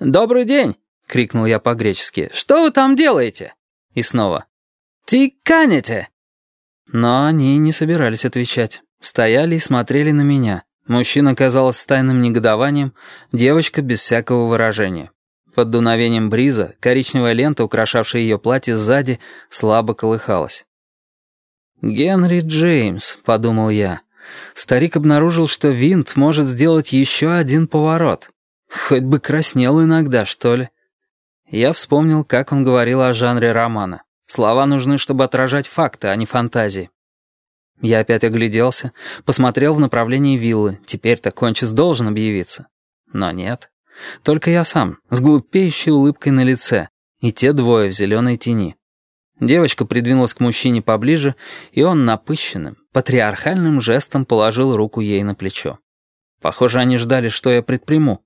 «Добрый день!» — крикнул я по-гречески. «Что вы там делаете?» И снова. «Тиканете!» Но они не собирались отвечать. Стояли и смотрели на меня. Мужчина, казалось, с тайным негодованием, девочка без всякого выражения. Под дуновением бриза коричневая лента, украшавшая ее платье сзади, слабо колыхалась. «Генри Джеймс», — подумал я. Старик обнаружил, что винт может сделать еще один поворот. Хоть бы краснел иногда, что ли. Я вспомнил, как он говорил о жанре романа. Слова нужны, чтобы отражать факты, а не фантазии. Я опять огляделся, посмотрел в направлении виллы. Теперь-то Кончис должен объявиться. Но нет. Только я сам, с глупеющей улыбкой на лице, и те двое в зеленой тени. Девочка придвинулась к мужчине поближе, и он напыщенным, патриархальным жестом положил руку ей на плечо. Похоже, они ждали, что я предприму.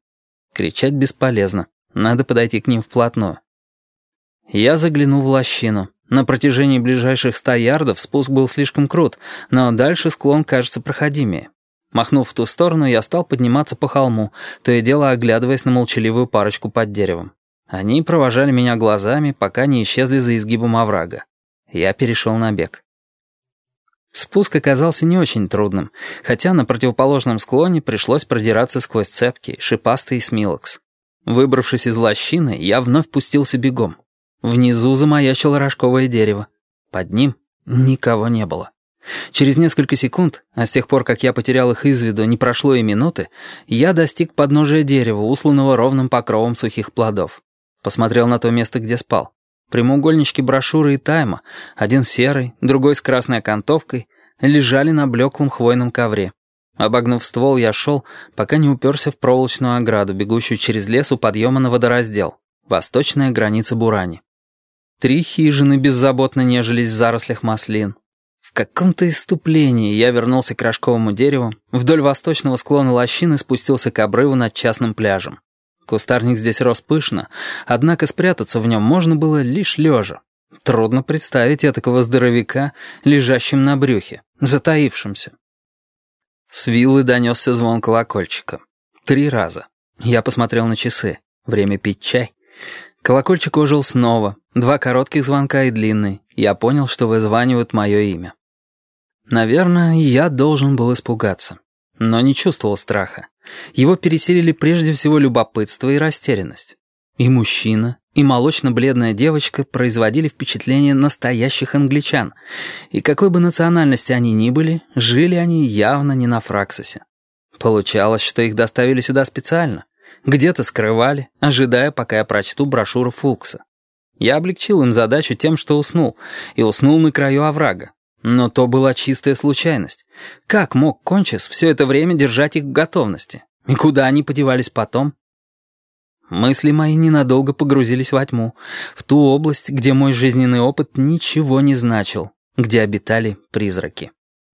Кричать бесполезно. Надо подойти к ним вплотную. Я заглянул в лощину. На протяжении ближайших ста ярдов спуск был слишком крут, но дальше склон кажется проходимее. Махнув в ту сторону, я стал подниматься по холму, то и дело оглядываясь на молчаливую парочку под деревом. Они провожали меня глазами, пока не исчезли за изгибом оврага. Я перешел на бег. Спуск оказался не очень трудным, хотя на противоположном склоне пришлось продираться сквозь цепки, шипастый смилокс. Выбравшись из лощины, я вновь пустился бегом. Внизу замаячило рожковое дерево. Под ним никого не было. Через несколько секунд, а с тех пор, как я потерял их из виду, не прошло и минуты, я достиг подножия дерева, усланного ровным покровом сухих плодов. Посмотрел на то место, где спал. Прямоугольнички брошюры и тайма, один серый, другой с красной окантовкой, лежали на блеклом хвойном ковре. Обогнув ствол, я шел, пока не уперся в проволочную ограду, бегущую через лес у подъема на водораздел. Восточная граница Бурани. Три хижины беззаботно нежились в зарослях маслин. В каком-то иступлении я вернулся к рожковому дереву, вдоль восточного склона лощины спустился к обрыву над частным пляжем. Кустарник здесь рос пышно, однако спрятаться в нем можно было лишь лежа. Трудно представить этакого здоровяка, лежащим на брюхе, затаившимся. С виллы донесся звон колокольчика. Три раза. Я посмотрел на часы. Время пить чай. Колокольчик ожил снова. Два коротких звонка и длинный. Я понял, что вызванивают мое имя. Наверное, я должен был испугаться. Но не чувствовал страха. Его переселили прежде всего любопытство и растерянность. И мужчина, и молочно-бледная девочка производили впечатление настоящих англичан, и какой бы национальности они ни были, жили они явно не на Фраксосе. Получалось, что их доставили сюда специально, где-то скрывали, ожидая, пока я прочту брошюру Фулкса. Я облегчил им задачу тем, что уснул, и уснул на краю оврага. Но то была чистая случайность. Как мог Кончис все это время держать их в готовности? И куда они подевались потом? Мысли мои ненадолго погрузились во тьму, в ту область, где мой жизненный опыт ничего не значил, где обитали призраки.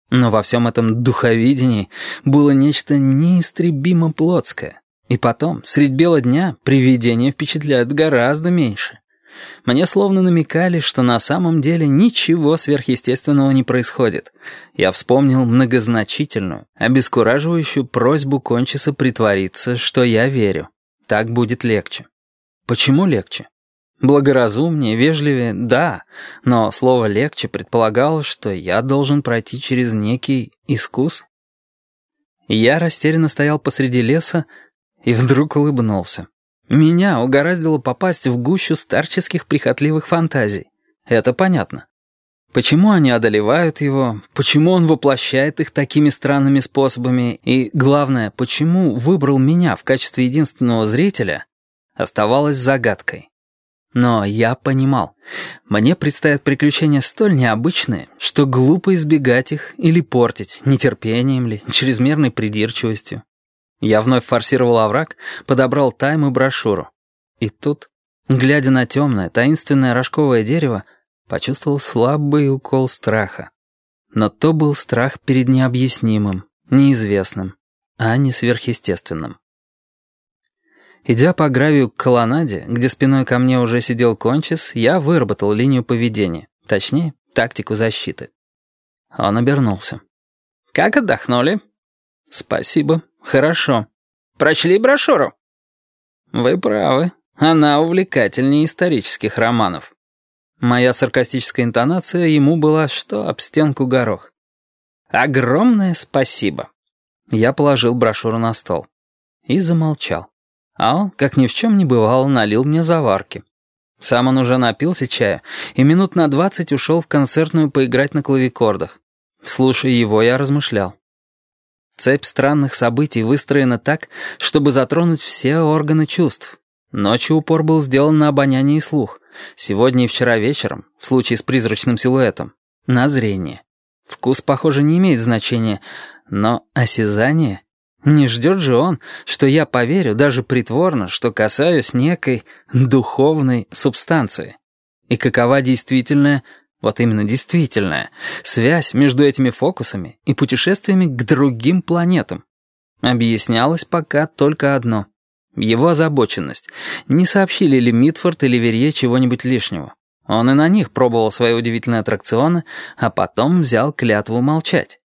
Но во всем этом духовидении было нечто неистребимо плотское. И потом, средь бела дня, привидения впечатляют гораздо меньше. Мне словно намекали, что на самом деле ничего сверхъестественного не происходит. Я вспомнил многозначительную, обескураживающую просьбу Кончиса притвориться, что я верю. Так будет легче. Почему легче? Благоразумнее, вежливее, да, но слово «легче» предполагало, что я должен пройти через некий искус. Я растерянно стоял посреди леса и вдруг улыбнулся. Меня угораздило попасть в гущу старческих прихотливых фантазий. Это понятно. Почему они одолевают его, почему он воплощает их такими странными способами, и, главное, почему выбрал меня в качестве единственного зрителя, оставалось загадкой. Но я понимал, мне предстоят приключения столь необычные, что глупо избегать их или портить нетерпением ли, чрезмерной придирчивостью. Я вновь форсировал овраг, подобрал тайм и брошюру. И тут, глядя на темное, таинственное рожковое дерево, почувствовал слабый укол страха. Но то был страх перед необъяснимым, неизвестным, а не сверхъестественным. Идя по гравию к колоннаде, где спиной ко мне уже сидел Кончис, я выработал линию поведения, точнее, тактику защиты. Он обернулся. «Как отдохнули?» «Спасибо. Хорошо. Прочли брошюру?» Вы правы. Она увлекательнее исторических романов. Моя саркастическая интонация ему была что об стенку горох. Огромное спасибо. Я положил брошюру на стол. И замолчал. А он, как ни в чем не бывало, налил мне заварки. Сам он уже напился чаю и минут на двадцать ушел в концертную поиграть на клавикордах. Слушая его, я размышлял. Цепь странных событий выстроена так, чтобы затронуть все органы чувств. Ночью упор был сделан на обоняние и слух. Сегодня и вчера вечером, в случае с призрачным силуэтом, на зрение. Вкус, похоже, не имеет значения, но осязание... Не ждет же он, что я поверю, даже притворно, что касаюсь некой духовной субстанции. И какова действительная, вот именно действительная, связь между этими фокусами и путешествиями к другим планетам? Объяснялось пока только одно. Его озабоченность. Не сообщили ли Митфорд или Верье чего-нибудь лишнего? Он и на них пробовал свои удивительные аттракционы, а потом взял клятву молчать.